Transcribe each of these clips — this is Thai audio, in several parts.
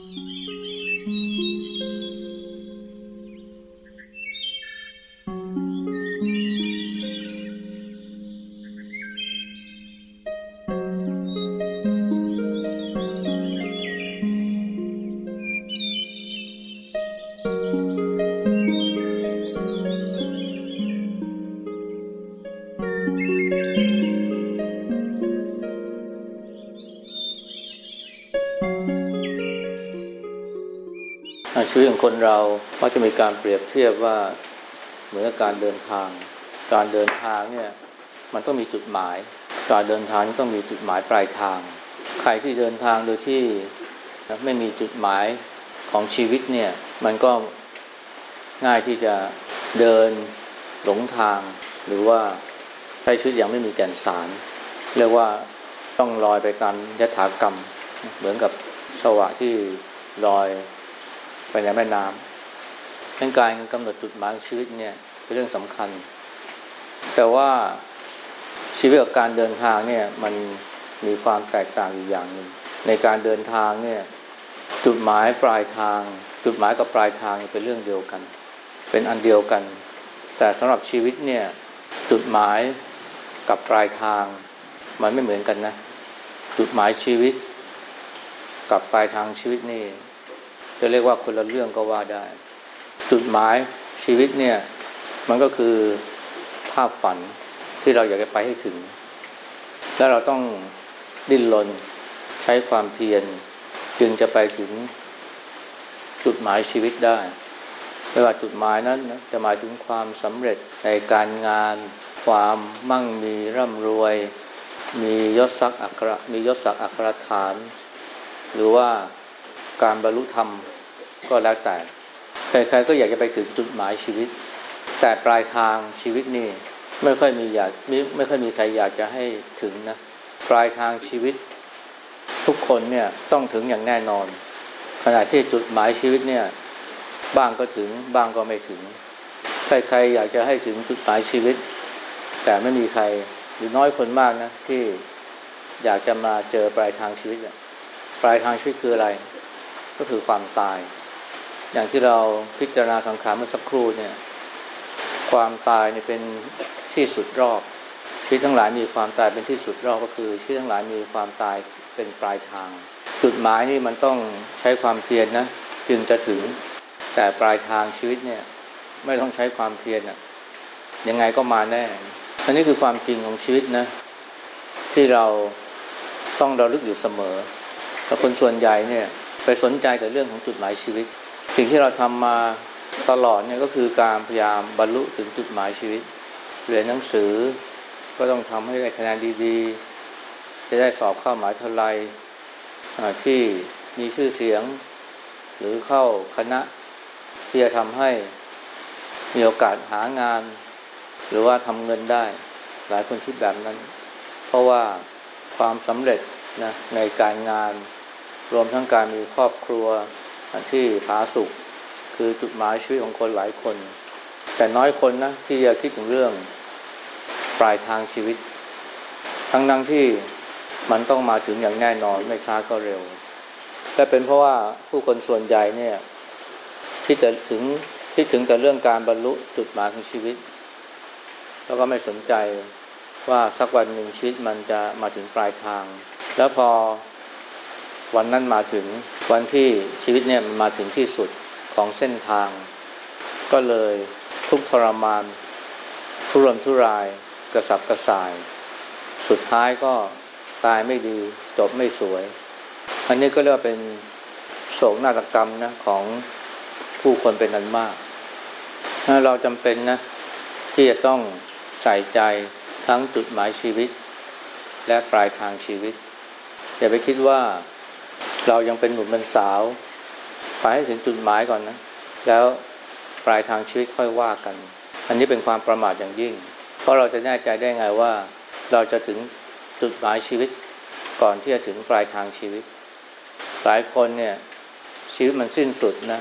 ชี คนเราก็จะมีการเปรียบเทียบว่าเหมือนกับการเดินทาง การเดินทางเนี่ยมันต้องมีจุดหมาย การเดินทางต้องมีจุดหมายปลายทาง ใครที่เดินทางโดยที่ไม่มีจุดหมายของชีวิตเนี่ยมันก็ง่ายที่จะเดินหลงทาง หรือว่าใช้ชีวิตอย่างไม่มีแก่นสาร เรียกว่าต้องลอยไปตามยถากรรม เหมือนกับสวะที่ลอย ไปในแม่น้ำเป็นการกำหนดจุดหมายของชีวิตเนี่ยเป็นเรื่องสำคัญ แต่ว่าชีวิตกับการเดินทางเนี่ยมันมีความแตกต่างอยู่อย่างหนึ่งในการเดินทางเนี่ยจุดหมายปลายทาง จุดหมายกับปลายทางเป็นเรื่องเดียวกัน เป็นอันเดียวกัน แต่สำหรับชีวิตเนี่ยจุดหมายกับปลายทาง มันไม่เหมือนกันนะ จุดหมายชีวิต กับปลายทางชีวิตนี่ จะเรียกว่าคนละเรื่องก็ว่าได้ จุดหมายชีวิตเนี่ย มันก็คือภาพฝันที่เราอยากจะไปให้ถึง แล้วเราต้องดิ้นรนใช้ความเพียรจึงจะไปถึงจุดหมายชีวิตได้ไม่ว่าจุดหมายนั้นจะหมายถึงความสำเร็จในการงาน ความมั่งมีร่ำรวย มียศศักดิ์อัครมียศศักดิ์อัครฐาน หรือว่าการบรรลุธรรม ก็แล้วแต่ใครๆก็อยากจะไปถึงจุดหมายชีวิต แต่ปลายทางชีวิตนี่ไม่ค่อยมีอยากไม่ไม่ค่อยมีใครอยากจะให้ถึงนะปลายทางชีวิต ทุกคนเนี่ยต้องถึงอย่างแน่นอน ขณะที่จุดหมายชีวิตเนี่ยบ้างก็ถึงบ้างก็ไม่ถึง ใครๆอยากจะให้ถึงจุดหมายชีวิต แต่ไม่มีใครหรือน้อยคนมากนะที่อยากจะมาเจอปลายทางชีวิตปลายทางชีวิตคืออะไร ก็คือความตาย อย่างที่เราพิจารณาสังขารเมื่อสักครู่เนี่ย ความตายเนี่ยเป็นที่สุดรอบชีวิตทั้งหลายมีความตายเป็นที่สุดรอบก็คือชีวิตทั้งหลายมีความตายเป็นปลายทาง จุดหมายนี่มันต้องใช้ความเพียรนนะจึงจะถึงแต่ปลายทางชีวิตเนี่ย ไม่ต้องใช้ความเพียรอะยังไงก็มาแน่อันนี้คือความจริงของชีวิตนะ ที่เราต้องเราลึกอยู่เสมอแต่คนส่วนใหญ่เนี่ย ไปสนใจกับเรื่องของจุดหมายชีวิต สิ่งที่เราทำมาตลอดเนี่ยก็คือการพยายามบรรลุถึงจุดหมายชีวิต เรียนหนังสือก็ต้องทำให้ได้คะแนนดีๆ จะได้สอบเข้าหมายเท่าไรที่มีชื่อเสียง หรือเข้าคณะที่จะทำให้มีโอกาสหางาน หรือว่าทำเงินได้ หลายคนคิดแบบนั้น เพราะว่าความสำเร็จนะในการงาน รวมทั้งการมีครอบครัว ที่ผาสุกคือจุดหมายชีวิตของคนหลายคน แต่น้อยคนนะที่จะคิดถึงเรื่องปลายทางชีวิต ทั้งนั้งที่มันต้องมาถึงอย่างแน่นอนไม่ช้าก็เร็วแต่เป็นเพราะว่าผู้คนส่วนใหญ่เนี่ยที่จะถึงที่ถึงแต่เรื่องการบรรลุจุดหมายของชีวิต แล้วก็ไม่สนใจว่าสักวันหนึ่งชีวิตมันจะมาถึงปลายทาง แล้วพอ วันนั้นมาถึงวันที่ชีวิตเนี่ยมันมาถึงที่สุดของเส้นทาง ก็เลยทุกทรมาน ทุรนทุรายกระสับกระส่าย สุดท้ายก็ตายไม่ดีจบไม่สวย อันนี้ก็เรียกว่าเป็นโศกนาฏกรรมนะของผู้คนเป็นนั้นมาก เราจำเป็นนะที่จะต้องใส่ใจทั้งจุดหมายชีวิต และปลายทางชีวิต อย่าไปคิดว่า เรายังเป็นหนุ่มเป็นสาว ไปให้ถึงจุดหมายก่อนนะ แล้วปลายทางชีวิตค่อยว่ากัน อันนี้เป็นความประมาทอย่างยิ่ง เพราะเราจะแน่ใจได้ไงว่าเราจะถึงจุดหมายชีวิตก่อนที่จะถึงปลายทางชีวิต หลายคนเนี่ยชีวิตมันสิ้นสุดนะ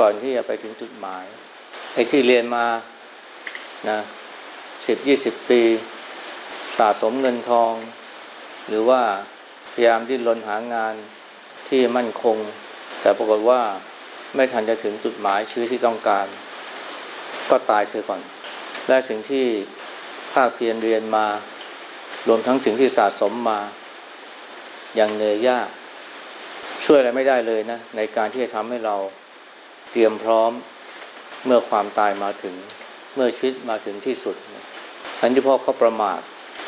ก่อนที่จะไปถึงจุดหมายไอ้ที่เรียนมานะสิบยี่สิบปี สะสมเงินทอง หรือว่า พยายามดิ้นรนหางานที่มั่นคง แต่ปรากฏว่าไม่ทันจะถึงจุดหมายชีวิตที่ต้องการ ก็ตายเสียก่อน และสิ่งที่ภาคเพียรเรียนมา รวมทั้งสิ่งที่สะสมมาอย่างเหนื่อยยาก ช่วยอะไรไม่ได้เลยนะ ในการที่จะทำให้เราเตรียมพร้อมเมื่อความตายมาถึงเมื่อชีวิตมาถึงที่สุด อันที่พ่อเขาประมาท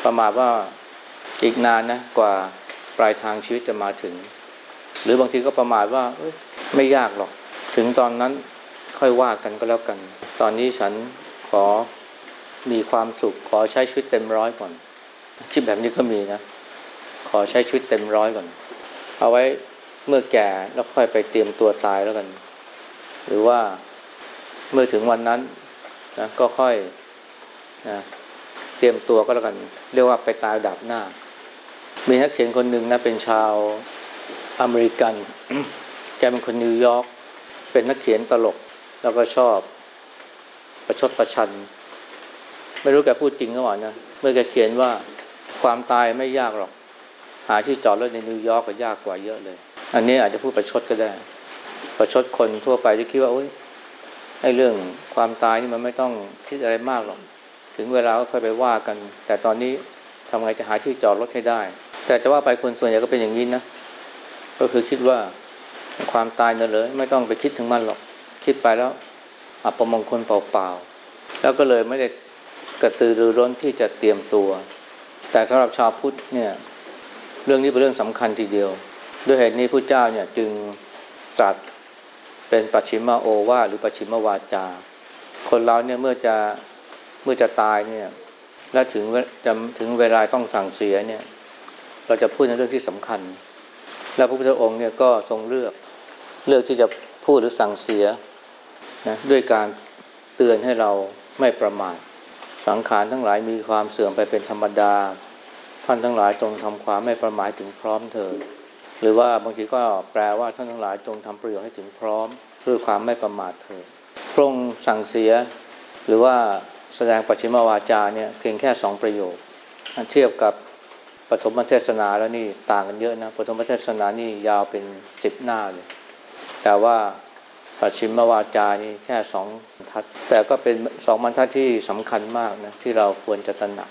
ประมาทว่าอีกนานนะกว่า ปลายทางชีวิตจะมาถึง หรือบางทีก็ประมาทว่าไม่ยากหรอก ถึงตอนนั้นค่อยว่ากันก็แล้วกัน ตอนนี้ฉันขอมีความสุข ขอใช้ชีวิตเต็มร้อยก่อน คิดแบบนี้ก็มีนะ ขอใช้ชีวิตเต็มร้อยก่อน เอาไว้เมื่อแก่แล้วค่อยไปเตรียมตัวตายแล้วกัน หรือว่าเมื่อถึงวันนั้นนะก็ค่อยนะเตรียมตัวก็แล้วกัน เรียกว่าไปตายดับหน้า มีนักเขียนคนหนึ่งนะเป็นชาวอเมริกัน แกเป็นคนนิวยอร์กเป็นนักเขียนตลกแล้วก็ชอบ ประชดประชัน ไม่รู้แกพูดจริงหรือเปล่านะเมื่อแกเขียนว่าความตายไม่ยากหรอก หาที่จอดรถในนิวยอร์กก็ยากกว่าเยอะเลย อันนี้อาจจะพูดประชดก็ได้ ประชดคนทั่วไปที่คิดว่าโอ้ยไอ้เรื่องความตายนี่มันไม่ต้องคิดอะไรมากหรอก ถึงเวลาก็ค่อยไปว่ากัน แต่ตอนนี้ทำไงจะหาที่จอดรถให้ได้ แต่จะว่าไปคนส่วนใหญ่ก็เป็นอย่างนี้นะ ก็คือคิดว่าความตายเนี่ยเลย ไม่ต้องไปคิดถึงมันหรอก คิดไปแล้วอับประมงคลเปล่าๆ แล้วก็เลยไม่ได้กระตือรือร้นที่จะเตรียมตัว แต่สำหรับชาวพุทธเนี่ยเรื่องนี้เป็นเรื่องสำคัญทีเดียว ด้วยเหตุนี้พระเจ้าเนี่ยจึงตรัสเป็นปัจฉิมโอวาหรือปัจฉิมวาจา คนเราเนี่ยเมื่อจะเมื่อจะตายเนี่ยและถึงจะถึงเวลาต้องสั่งเสียเนี่ย เราจะพูดในเรื่องที่สำคัญ และพระพุทธองค์เนี่ยก็ทรงเลือกเลือกที่จะพูดหรือสั่งเสียนะด้วยการเตือนให้เราไม่ประมาทสังขารทั้งหลายมีความเสื่อมไปเป็นธรรมดา ท่านทั้งหลายจงทำความไม่ประมาทถึงพร้อมเถิดหรือว่าบางทีก็แปลว่าท่านทั้งหลายจงทำประโยชน์ให้ถึงพร้อมด้วยความไม่ประมาทเถิดพระองค์สั่งเสีย หรือว่าแสดงปัจฉิมวาจาเนี่ยเพียงแค่สองประโยคเทียบกับ ปฐมเทศนาแล้วนี่ต่างกันเยอะนะปฐมเทศนานี่ยาวเป็นสิบหน้าเลย แต่ว่าปัจฉิมวาจานี่แค่สองบรรทัด แต่ก็เป็นสองบรรทัดที่สำคัญมากนะที่เราควรจะตระหนัก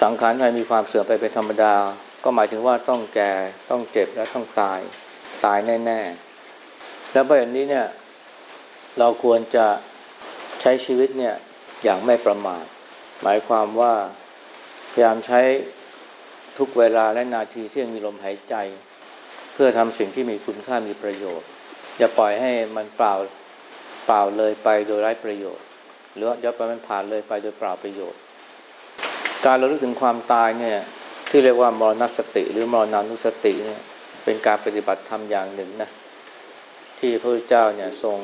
สังขารใครมีความเสื่อมไปเป็นธรรมดา ก็หมายถึงว่าต้องแก่ต้องเจ็บและต้องตายตายแน่ ๆ แล้วประเด็นนี้เนี่ยเราควรจะใช้ชีวิตเนี่ยอย่างไม่ประมาทหมายความว่าพยายามใช้ ทุกเวลาและนาทีที่ยังมีลมหายใจ เพื่อทำสิ่งที่มีคุณค่ามีประโยชน์ อย่าปล่อยให้มันเปล่าเปล่าเลยไปโดยไร้ประโยชน์ หรือว่อย่าปล่อยมันผ่านเลยไปโดยเปล่าประโยชน์ การราลึกถึงความตายเนี่ยที่เรียกว่ามรณสติ หรือมรณานุสติเนี่ยเป็นการปฏิบัติธรรมอย่างหนึ่งนะที่พระพุทธเจ้าเนี่ยทรง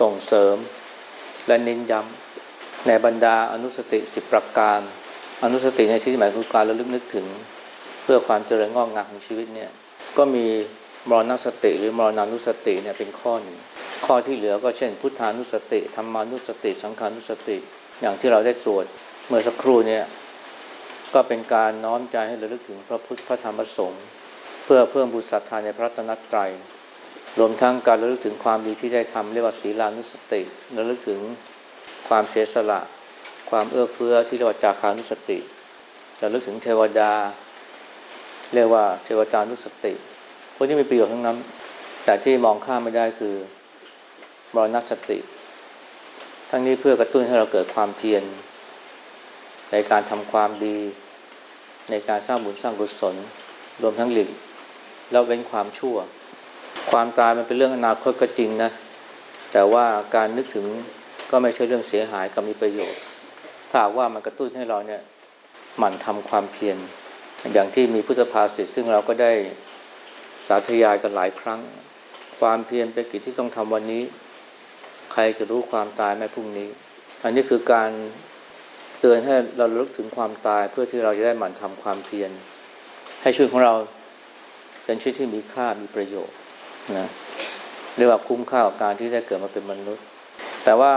ส่งเสริมและเน้นย้ำในบรรดาอนุสติสิบประการ อนุสติในที่หมายคือการระลึกนึกถึง เพื่อความเจริญงอกงามของชีวิตเนี่ยก็มีมรณสติ หรือมรณานุสติเนี่ยเป็นข้อหนึ่งข้อที่เหลือก็เช่น พุทธานุสติธรรมานุสติ สังขานุสติ อย่างที่เราได้สวดเมื่อสักครู่เนี่ยก็เป็นการน้อมใจให้ระลึกถึงพระพุทธพระธรรมพระสงฆ์เพื่อเพิ่มบุญศรัทธาในพระรัตนตรัยรวมทั้งการระลึกถึงความดีที่ได้ทำเรียกว่าศีลานุสติระลึกถึงความเสียสละ ความเอื้อเฟื้อที่เรียกว่าจาคานุสติระลึกถึงเทวดา เรียกว่าเทวตานุสติพวกนี้มีประโยชน์ทั้งนั้น แต่ที่มองข้ามไม่ได้คือมรณสติ ทั้งนี้เพื่อกระตุ้นให้เราเกิดความเพียรในการทำความดี ในการสร้างบุญสร้างกุศล รวมทั้งหลีกแล้วเว้นความชั่ว ความตายมันเป็นเรื่องอนาคตก็จริงนะ แต่ว่าการนึกถึงก็ไม่ใช่เรื่องเสียหายกับมีประโยชน์ ถ้าว่ามันกระตุ้นให้เราเนี่ยหมั่นทำความเพียรอย่างที่มีพุทธภาษิตซึ่งเราก็ได้สาธยายกันหลายครั้ง ความเพียรเป็นกิจที่ต้องทำวันนี้ ใครจะรู้ความตายแม้พรุ่งนี้ อันนี้คือการเตือนให้เราลึกถึงความตายเพื่อที่เราจะได้หมั่นทำความเพียรให้ชีวิตของเราเป็นชีวิตที่มีค่ามีประโยชน์นะเรียกว่าคุ้มค่ากับการที่ได้เกิดมาเป็นมนุษย์ แต่ว่า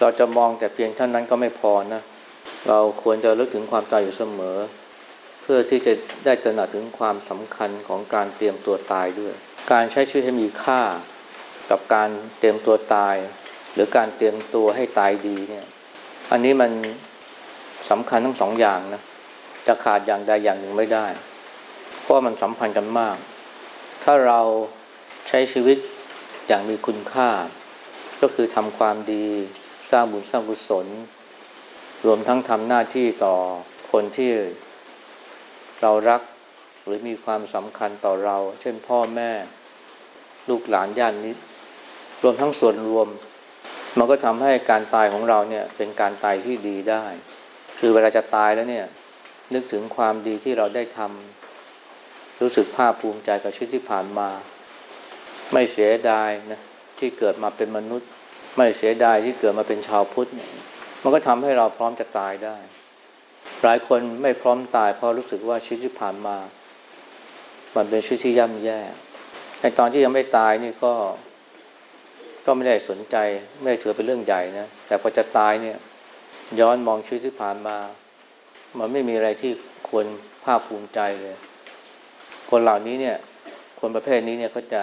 เราจะมองแต่เพียงเท่านั้นก็ไม่พอนะ เราควรจะลึกถึงความตายอยู่เสมอเพื่อพื่อที่จะได้ตระหนักถึงความสำคัญของการเตรียมตัวตายด้วย การใช้ชีวิตให้มีค่า กับการเตรียมตัวตาย หรือการเตรียมตัวให้ตายดีเนี่ย อันนี้มันสำคัญทั้งสองอย่างนะ จะขาดอย่างใดอย่างหนึ่งไม่ได้ เพราะมันสัมพันธ์กันมาก ถ้าเราใช้ชีวิตอย่างมีคุณค่า ก็คือทำความดี สร้างบุญสร้างกุศล รวมทั้งทำหน้าที่ต่อคนที่เรารักหรือมีความสำคัญต่อเรา เช่นพ่อแม่ ลูกหลานญาตินิดรวมทั้งส่วนรวม มันก็ทำให้การตายของเราเนี่ยเป็นการตายที่ดีได้ คือเวลาจะตายแล้วเนี่ยนึกถึงความดีที่เราได้ทำรู้สึกภาคภูมิใจกับชีวิตที่ผ่านมา ไม่เสียดายนะที่เกิดมาเป็นมนุษย์ ไม่เสียดายที่เกิดมาเป็นชาวพุทธ มันก็ทำให้เราพร้อมจะตายได้ หลายคนไม่พร้อมตายเพราะรู้สึกว่าชีวิตที่ผ่านมา มันเป็นชีวิตที่ย่ำแย่ในตอนที่ยังไม่ตายนี่ก็ก็ไม่ได้สนใจไม่ได้ถือเป็นเรื่องใหญ่นะแต่พอจะตายเนี่ย ย้อนมองชีวิตที่ผ่านมา มันไม่มีอะไรที่ควรภาคภูมิใจเลย คนเหล่านี้เนี่ย คนประเภทนี้เนี่ยเขาจะ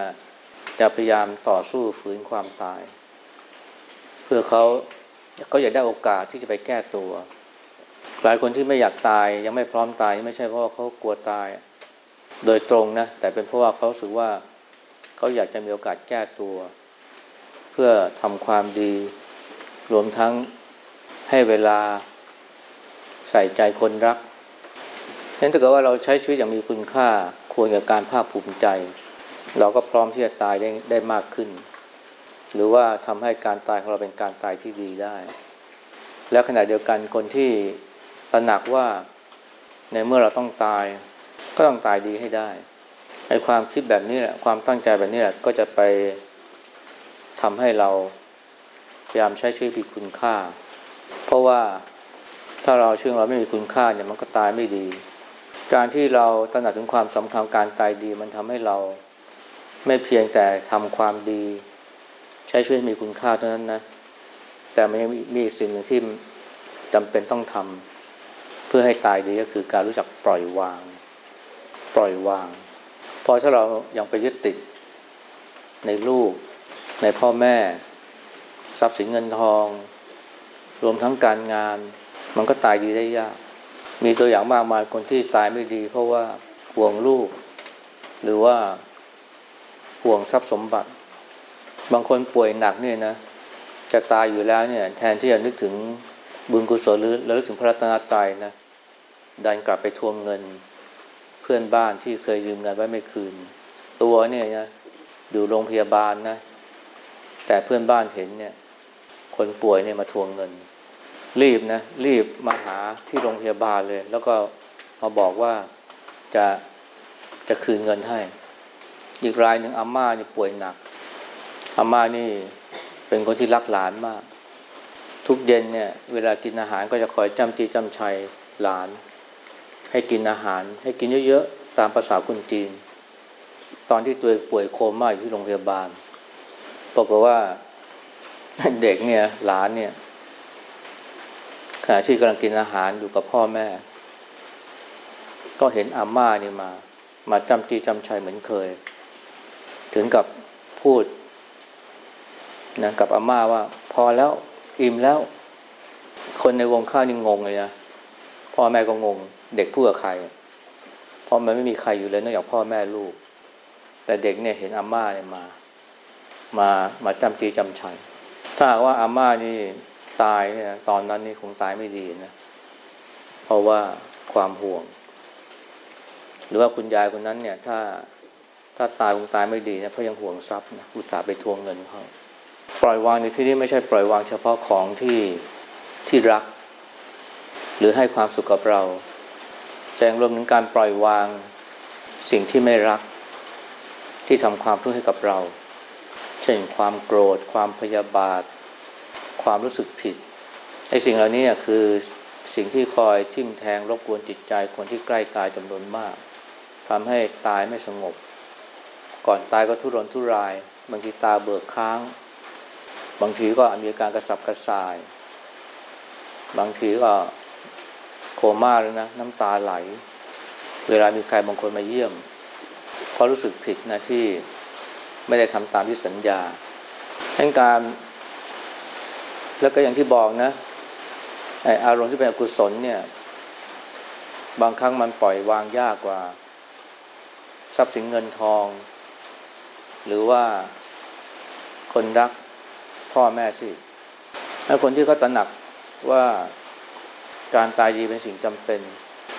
จะพยายามต่อสู้ฝืนความตาย เพื่อเขาเขาอยากได้โอกาสที่จะไปแก้ตัว หลายคนที่ไม่อยากตายยังไม่พร้อมตายไม่ใช่เพราะเขากลัวตาย โดยตรงนะแต่เป็นเพราะว่าเขาสึกว่าเขาอยากจะมีโอกาสแก้ตัว เพื่อทำความดี รวมทั้งให้เวลาใส่ใจคนรักฉะนั้นถ้าเกิดว่าเราใช้ชีวิตอย่างมีคุณค่าควรกับการภาคภูมิใจ เราก็พร้อมที่จะตายได้ได้มากขึ้น หรือว่าทำให้การตายของเราเป็นการตายที่ดีได้ และขณะเดียวกันคนที่ตระหนักว่าในเมื่อเราต้องตาย ก็ต้องตายดีให้ได้ไอ้ความคิดแบบนี้แหละความตั้งใจแบบนี้แหละก็จะไปทำให้เราพยายามใช้ชีวิตมีคุณค่า เพราะว่าถ้าเราเชื่อเราไม่มีคุณค่าเนี่ยมันก็ตายไม่ดี การที่เราตระหนักถึงความสำคัญการตายดี มันทำให้เราไม่เพียงแต่ทำความดี ใช้ชีวิตมีคุณค่าเท่านั้นนะ แต่มันยังมีสิ่งหนึ่งที่จำเป็นต้องทำเพื่อให้ตายดีก็คือการรู้จักปล่อยวาง ปล่อยวาง พอถ้าเรายังไปยึดติดในลูก ในพ่อแม่ ทรัพย์สินเงินทอง รวมทั้งการงาน มันก็ตายดีได้ยาก มีตัวอย่างมากมายคนที่ตายไม่ดี เพราะว่าห่วงลูก หรือว่าห่วงทรัพย์สมบัติ บางคนป่วยหนักเนี่ยนะจะตายอยู่แล้วเนี่ย แทนที่จะนึกถึงบุญกุศลหรือระลึกถึงพระรัตนตรัยนะดันกลับไปทวงเงินเพื่อนบ้านที่เคยยืมเงินไว้ไม่คืน ตัวเนี่ยนะอยู่โรงพยาบาลนะ แต่เพื่อนบ้านเห็นเนี่ย คนป่วยเนี่ยมาทวงเงิน รีบนะ รีบมาหาที่โรงพยาบาลเลย แล้วก็มาบอกว่าจะจะคืนเงินให้ อีกรายหนึ่งอาม่าเนี่ยป่วยหนัก อาม่านี่เป็นคนที่รักหลานมาก ทุกเย็นเนี่ย เวลากินอาหารก็จะคอยจำจีจำชัยหลาน ให้กินอาหาร ให้กินเยอะๆตามภาษาคนจีน ตอนที่ตัวป่วยโคม่าอยู่ที่โรงพยาบาลบอกว่าเด็กเนี่ยหลานเนี่ยขณะที่กำลังกินอาหารอยู่กับพ่อแม่ ก็เห็นอาม่านี่มา มาจำจีจำชัยเหมือนเคย ถึงกับพูด นะกับอาม่าว่า พอแล้วอิ่มแล้ว คนในวงข้าวนี่งงเลยนะพ่อแม่ก็งง เด็กพูดกับใครเพราะมันไม่มีใครอยู่เลยนอกจากพ่อแม่ลูก แต่เด็กเนี่ยเห็นอาม่าเนี่ยมา มามาจำจีจำชัยถ้าว่าอาม่านี่ตายเนี่ย ตอนนั้นนี่คงตายไม่ดีนะเพราะว่าความห่วง หรือว่าคุณยายคนนั้นเนี่ย ถ้าถ้าตายคงตายไม่ดีนะเพราะยังห่วงทรัพย์นะอุตส่าห์ไปทวงเงินเขา ปล่อยวางในที่นี้ไม่ใช่ปล่อยวางเฉพาะของที่ที่รัก หรือให้ความสุขกับเรา แต่รวมถึงการปล่อยวางสิ่งที่ไม่รัก ที่ทำความทุกข์ให้กับเรา เช่นความโกรธ ความพยาบาท ความรู้สึกผิดไอ้สิ่งเหล่านี้คือสิ่งที่คอยทิ่มแทงรบกวนจิตใจคนที่ใกล้ตายจำนวนมากทำให้ตายไม่สงบ ก่อนตายก็ทุรนทุรายบางทีตาเบิกค้าง บางทีก็มีอาการกระสับกระส่าย บางทีก็โคม่าเลยนะน้ำตาไหล เวลามีใครบางคนมาเยี่ยมก็รู้สึกผิดนะที่ไม่ได้ทำตามที่สัญญาทั้งการแล้วก็อย่างที่บอกนะไออารมณ์ที่เป็นอกุศลเนี่ย บางครั้งมันปล่อยวางยากกว่า ทรัพย์สินเงินทอง หรือว่าคนรัก พ่อแม่สิแล้วคนที่เขาตระหนักว่าการตายดีเป็นสิ่งจำเป็น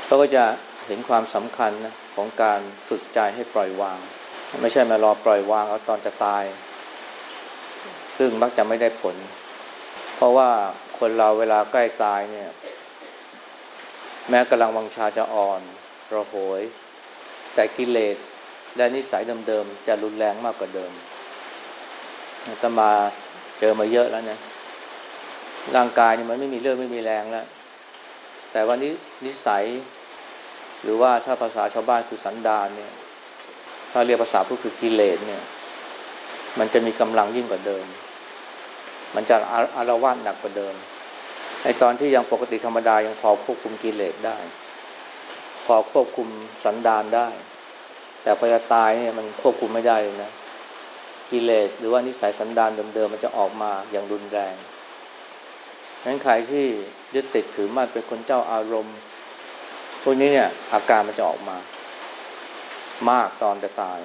เขาก็จะเห็นความสำคัญนะของการฝึกใจให้ปล่อยวาง ไม่ใช่มารอปล่อยวางเอาตอนจะตาย ซึ่งมักจะไม่ได้ผล เพราะว่าคนเราเวลาใกล้ตายเนี่ย แม้กำลังวังชาจะอ่อนระโหย แต่กิเลสและนิสัยเดิมๆ จะรุนแรงมากกว่าเดิมจะมา เจอมาเยอะแล้วเนี่ยร่างกายนี่มันไม่มีเรื่องไม่มีแรงแล้วแต่วันนี้นิสัย หรือว่าถ้าภาษาชาวบ้านคือสันดานเนี่ย ถ้าเรียกภาษาพูดคือกิเลสเนี่ย มันจะมีกำลังยิ่งกว่าเดิม มันจะอารวาสหนักกว่าเดิมในตอนที่ยังปกติธรรมดายังพอควบคุมกิเลสได้ พอควบคุมสันดานได้ แต่พอจะตายเนี่ยมันควบคุมไม่ได้เลยนะ กิเลสหรือว่านิสัยสันดานเดิมๆมันจะออกมาอย่างรุนแรงงั้นใครที่ยึดติดถือมั่นเป็นคนเจ้าอารมณ์ พวกนี้เนี่ยอาการมันจะออกมา มากตอนจะตาย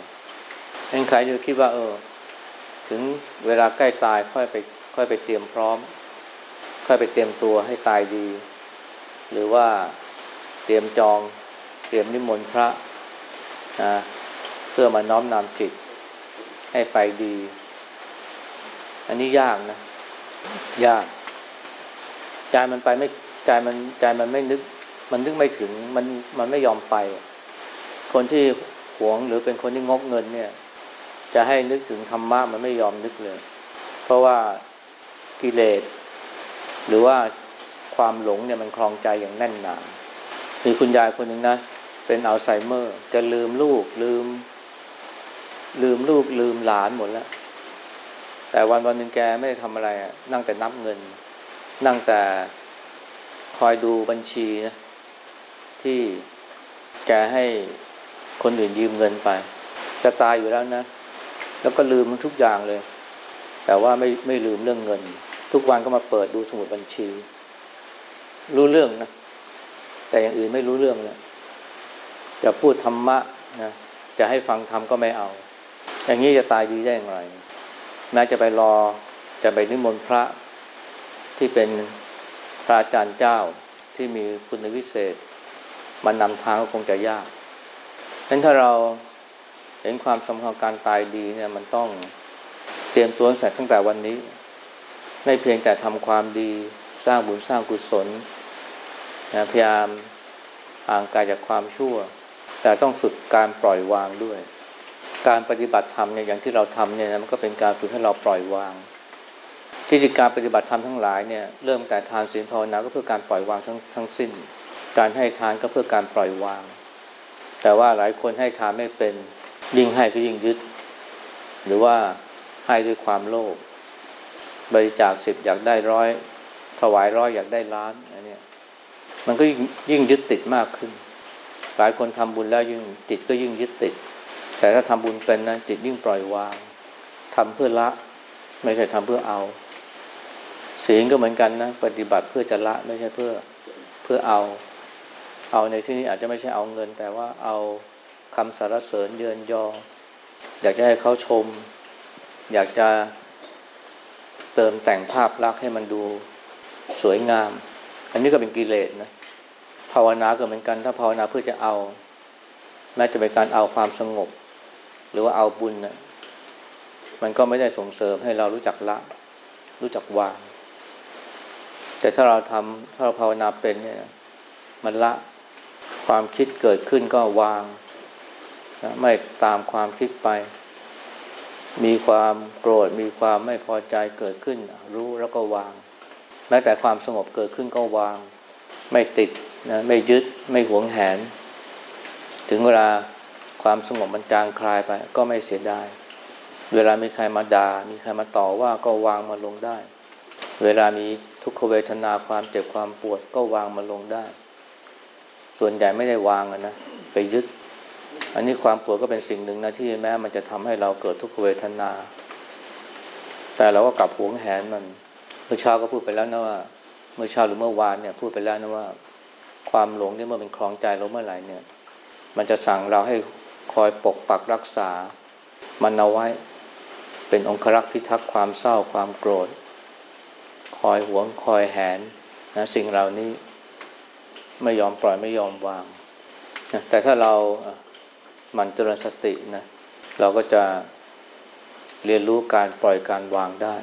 งั้นใครจะคิดว่า เออ ถึงเวลาใกล้ตายค่อยไป ค่อยไปเตรียมพร้อม ค่อยไปเตรียมตัวให้ตายดี หรือว่าเตรียมจอง เตรียมนิมนต์พระนะเพื่อมาน้อมนำจิต ให้ไปดี อันนี้ยากนะ ยาก ใจมันไปไม่ใจมันใจมันไม่นึก มันนึกไม่ถึงมันมันไม่ยอมไป คนที่หวงหรือเป็นคนที่งกเงินเนี่ย จะให้นึกถึงธรรมะมันไม่ยอมนึกเลย เพราะว่ากิเลสหรือว่าความหลงเนี่ยมันคลองใจอย่างแน่นหนามีคุณยายคนหนึ่งนะ เป็นอัลไซเมอร์ จะลืมลูกลืม ลืมลูกลืมหลานหมดแล้ว แต่วันวันหนึ่งแกไม่ได้ทำอะไรอะนั่งแต่นับเงิน นั่งแต่คอยดูบัญชีนะที่แกให้คนอื่นยืมเงินไปจะตายอยู่แล้วนะ แล้วก็ลืมทุกอย่างเลย แต่ว่าไม่ไม่ลืมเรื่องเงิน ทุกวันก็มาเปิดดูสมุดบัญชี รู้เรื่องนะ แต่อย่างอื่นไม่รู้เรื่องเลยจะพูดธรรมะนะจะให้ฟังธรรมก็ไม่เอา อย่างนี้จะตายดีได้อย่างไร แม้จะไปรอจะไปนิมนต์พระที่เป็นพระอาจารย์เจ้าที่มีคุณวิเศษ มานำทางก็คงจะยากฉะนั้นถ้าเราเห็นความสำคัญการตายดีเนี่ยมันต้องเตรียมตัวใส่ตั้งแต่วันนี้ ไม่เพียงแต่ทำความดีสร้างบุญสร้างกุศลนะพยายามห่างไกลจากความชั่ว แต่ต้องฝึกการปล่อยวางด้วย การปฏิบัติธรรมเนี่ยอย่างที่เราทำเนี่ยนะมันก็เป็นการฝึกให้เราปล่อยวาง ที่จริงการปฏิบัติธรรมทั้งหลายเนี่ยเริ่มแต่ทานศีลภาวนาก็เพื่อการปล่อยวางทั้งทั้งสิ้น การให้ทานก็เพื่อการปล่อยวาง แต่ว่าหลายคนให้ทานไม่เป็นยิ่งให้ก็ยิ่งยึด หรือว่าให้ด้วยความโลภบริจาคสิบอยากได้ร้อยถวายร้อยอยากได้ล้านอันนี้มันก็ยิ่งยึดติดมากขึ้น หลายคนทำบุญแล้วยิ่งจิตก็ยิ่งยึดติด แต่ถ้าทำบุญเป็นนะจิตยิ่งปล่อยวางทำเพื่อละ ไม่ใช่ทำเพื่อเอาศีลก็เหมือนกันนะปฏิบัติเพื่อจะละไม่ใช่เพื่อเพื่อเอา เอาในที่นี้อาจจะไม่ใช่เอาเงิน แต่ว่าเอาคำสรรเสริญเยือนยอ อยากจะให้เขาชม อยากจะเติมแต่งภาพลักษณ์ให้มันดูสวยงาม อันนี้ก็เป็นกิเลสนะภาวนาก็เหมือนกัน ถ้าภาวนาเพื่อจะเอาแม้จะเป็นการเอาความสงบ หรือว่าเอาบุญนะมันก็ไม่ได้ส่งเสริมให้เรารู้จักละ รู้จักวาง แต่ถ้าเราทำถ้าเราภาวนาเป็นเนี่ยมันละความคิดเกิดขึ้นก็วางนะไม่ตามความคิดไป มีความโกรธ มีความไม่พอใจเกิดขึ้น รู้แล้วก็วาง แม้แต่ความสงบเกิดขึ้นก็วาง ไม่ติดนะไม่ยึดไม่หวงแหน ถึงเวลา ความสงบมันจางคลายไป ก็ไม่เสียดาย เวลามีใครมาดา่ามีใครมาต่อว่าก็วางมาลงได้ เวลามีทุกขเวทนาความเจ็บความปวดก็วางมาลงได้ ส่วนใหญ่ไม่ได้วางนะไปยึด อันนี้ความปวดก็เป็นสิ่งหนึ่งนะที่แม้มันจะทำให้เราเกิดทุกขเวทนา แต่เราก็กลับหวงแหนมัน เมื่อเช้าก็พูดไปแล้วนะว่า เมื่อเช้าหรือเมื่อวานเนี่ยพูดไปแล้วนะว่าความหลงเนี่ยเมื่อเป็นคลองใจเราเมื่อไหร่เนี่ย มันจะสั่งเราให้ คอยปกปักรักษา มันเอาไว้ เป็นองครักษ์พิทักษ์ความเศร้าความโกรธ คอยหวงคอยแหนนะสิ่งเหล่านี้ไม่ยอมปล่อยไม่ยอมวางนะแต่ถ้าเราหมันเจริญสตินะเราก็จะเรียนรู้การปล่อยการวางได้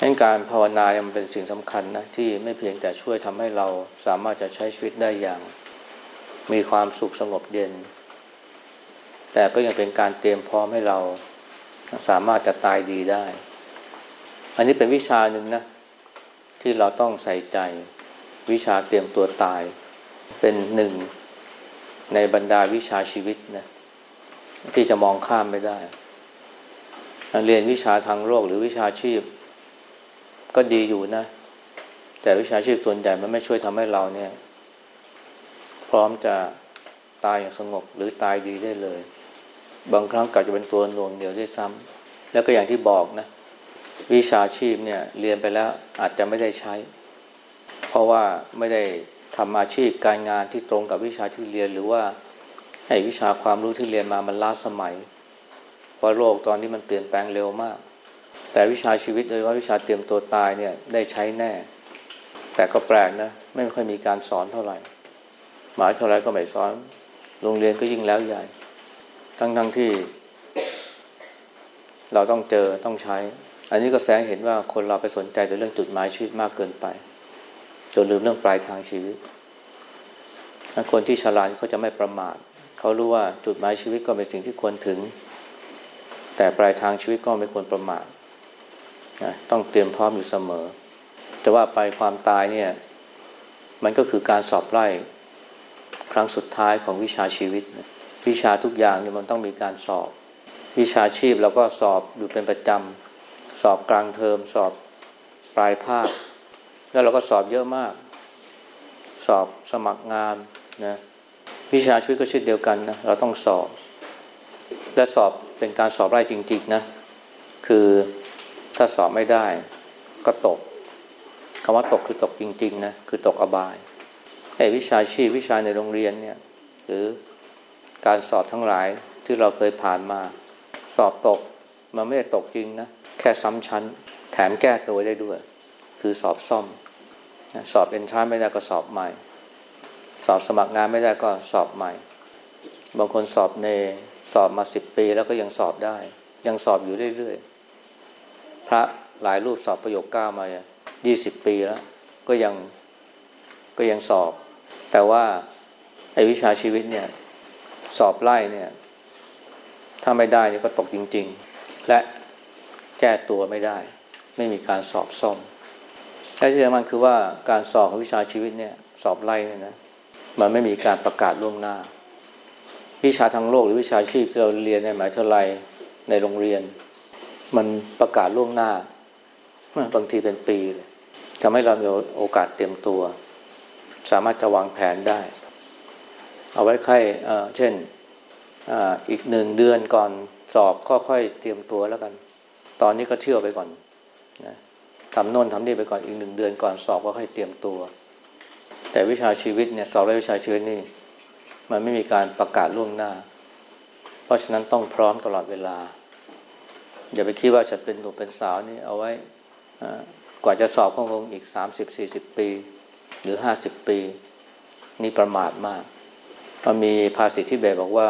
นั้นการภาวนาเนี่ยมันเป็นสิ่งสำคัญนะที่ไม่เพียงแต่ช่วยทำให้เราสามารถจะใช้ชีวิตได้อย่าง มีความสุขสงบเย็น แต่ก็ยังเป็นการเตรียมพร้อมให้เราสามารถจะตายดีได้ อันนี้เป็นวิชาหนึ่งนะ ที่เราต้องใส่ใจ วิชาเตรียมตัวตาย เป็นหนึ่งในบรรดาวิชาชีวิตนะที่จะมองข้ามไม่ได้ เรียนวิชาทางโลกหรือวิชาชีพ ก็ดีอยู่นะ แต่วิชาชีพส่วนใหญ่มันไม่ช่วยทำให้เราเนี่ย พร้อมจะตายอย่างสงบหรือตายดีได้เลย บางครั้งกลับจะเป็นตัวหน่วงเหนียวด้วยซ้ำแล้วก็อย่างที่บอกนะ วิชาชีพเนี่ยเรียนไปแล้วอาจจะไม่ได้ใช้ เพราะว่าไม่ได้ทำอาชีพการงานที่ตรงกับวิชาที่เรียนหรือว่าให้วิชาความรู้ที่เรียนมามันล้าสมัยเพราะโลกตอนนี้มันเปลี่ยนแปลงเร็วมาก แต่วิชาชีวิตโดยว่าวิชาเตรียมตัวตายเนี่ยได้ใช้แน่ แต่ก็แปลกนะไม่ค่อยมีการสอนเท่าไหร่หมายเท่าไรก็ไม่สอน โรงเรียนก็ยิ่งแล้วใหญ่ ทั้งทั้งที่ เราต้องเจอต้องใช้ อันนี้ก็แสงเห็นว่าคนเราไปสนใจแต่เรื่องจุดหมายชีวิตมากเกินไปจนลืมเรื่องปลายทางชีวิต คนที่ฉลาดเขาจะไม่ประมาทเขารู้ว่าจุดหมายชีวิตก็เป็นสิ่งที่ควรถึง แต่ปลายทางชีวิตก็ไม่ควรประมาทนะต้องเตรียมพร้อมอยู่เสมอ แต่ว่าไปความตายเนี่ย มันก็คือการสอบไล่ครั้งสุดท้ายของวิชาชีวิต วิชาทุกอย่างเนี่ยมันต้องมีการสอบ วิชาชีพเราก็สอบอยู่เป็นประจำสอบกลางเทอมสอบปลายภาค แล้วเราก็สอบเยอะมาก สอบสมัครงานนะวิชาชีวิตก็เช่นเดียวกันนะเราต้องสอบ และสอบเป็นการสอบไล่จริง ๆ นะ คือถ้าสอบไม่ได้ ก็ตกคำว่าตกคือตกจริง ๆ นะ คือตกอบายไอ้วิชาชีพวิชาในโรงเรียนเนี่ย หรือ การสอบทั้งหลายที่เราเคยผ่านมา สอบตกมันไม่ได้ตกจริงนะ แค่ซ้ำชั้น แถมแก้ตัวได้ด้วย คือสอบซ่อม สอบเอนทรานไม่ได้ก็สอบใหม่ สอบสมัครงานไม่ได้ก็สอบใหม่ บางคนสอบเน สอบมาสิบปีแล้วก็ยังสอบได้ ยังสอบอยู่เรื่อยๆ พระหลายรูปสอบประโยคเก้ามายี่สิบปีแล้ว ก็ยังก็ยังสอบ แต่ว่าไอ้วิชาชีวิตเนี่ย สอบไล่เนี่ย ถ้าไม่ได้เนี่ยก็ตกจริง ๆ และแก้ตัวไม่ได้ ไม่มีการสอบซ่อมและที่สำคัญคือว่าการสอบวิชาชีวิตเนี่ยสอบไล่เนี่ยนะมันไม่มีการประกาศล่วงหน้า วิชาทางโลกหรือวิชาชีพที่เราเรียนในหมหาวิทยาลัยในโรงเรียน มันประกาศล่วงหน้าบางทีเป็นปีเลยทำให้เรามีโอกาสเตรียมตัว สามารถจะวางแผนได้ เอาไว้ใครเช่นอีกหนึ่งเดือนก่อนสอบก็ค่อยเตรียมตัวแล้วกัน ตอนนี้ก็เที่ยวไปก่อนนะทำโน่นทำนี่ไปก่อนอีกหนึ่งเดือนก่อนสอบก็ค่อยเตรียมตัว แต่วิชาชีวิตเนี่ยสอบและวิชาชีวิตนี่มันไม่มีการประกาศล่วงหน้า เพราะฉะนั้นต้องพร้อมตลอดเวลา อย่าไปคิดว่าจะเป็นหนุ่มเป็นสาวนี่เอาไว้กว่าจะสอบคงอีกสามสิบสี่สิบปี หรือห้าสิบปี นี่ประมาทมาก มันมีภาษิตที่เบบอกว่า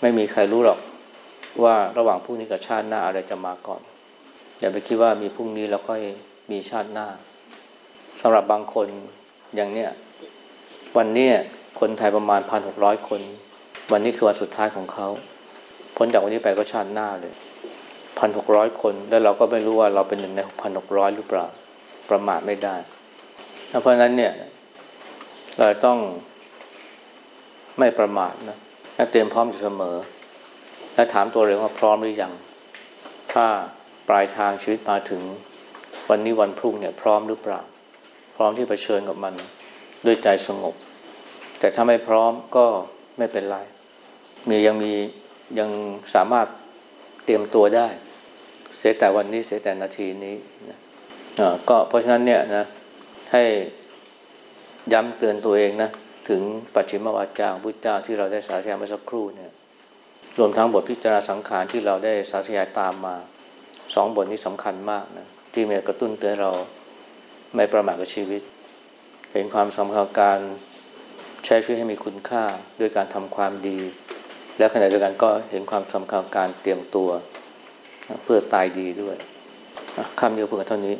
ไม่มีใครรู้หรอกว่าระหว่างพรุ่งนี้กับชาติหน้าอะไรจะมาก่อน อย่าไปคิดว่ามีพรุ่งนี้แล้วค่อยมีชาติหน้าสำหรับบางคนอย่างเนี้ยวันนี้คนไทยประมาณพันหกร้อยคน วันนี้คือวันสุดท้ายของเขาพ้นจากวันนี้ไปก็ชาติหน้าเลยพันหกร้อยคน แล้วเราก็ไม่รู้ว่าเราเป็นหนึ่งในพันหกร้อยหรือเปล่าประมาทไม่ได้ เพราะฉะนั้นเนี่ย เราต้อง ไม่ประมาทนะเตรียมพร้อมอยู่เสมอ และถามตัวเองว่าพร้อมหรือยัง ถ้าปลายทางชีวิตมาถึงวันนี้วันพรุ่งเนี่ยพร้อมหรือเปล่า พร้อมที่เผชิญกับมันด้วยใจสงบ แต่ถ้าไม่พร้อมก็ไม่เป็นไรมียังมียังสามารถเตรียมตัวได้ เสียแต่วันนี้เสียแต่นาทีนี้นะก็เพราะฉะนั้นเนี่ยนะให้ย้ำเตือนตัวเองนะ ถึงปัจฉิมวาจาของพุทธเจ้าที่เราได้สาธยายเมื่อสักครู่เนี่ยรวมทั้งบทพิจารณาสังขารที่เราได้สาธยายตามมาสองบทนี้สำคัญมากนะที่มีกระตุ้นเตือนเราไม่ประมาทกับชีวิต เห็นความสำคัญการใช้ชีวิตให้มีคุณค่าด้วยการทำความดี และขณะเดียวกันก็เห็นความสำคัญการเตรียมตัว เพื่อตายดีด้วยคำเดียวเพื่อเท่านี้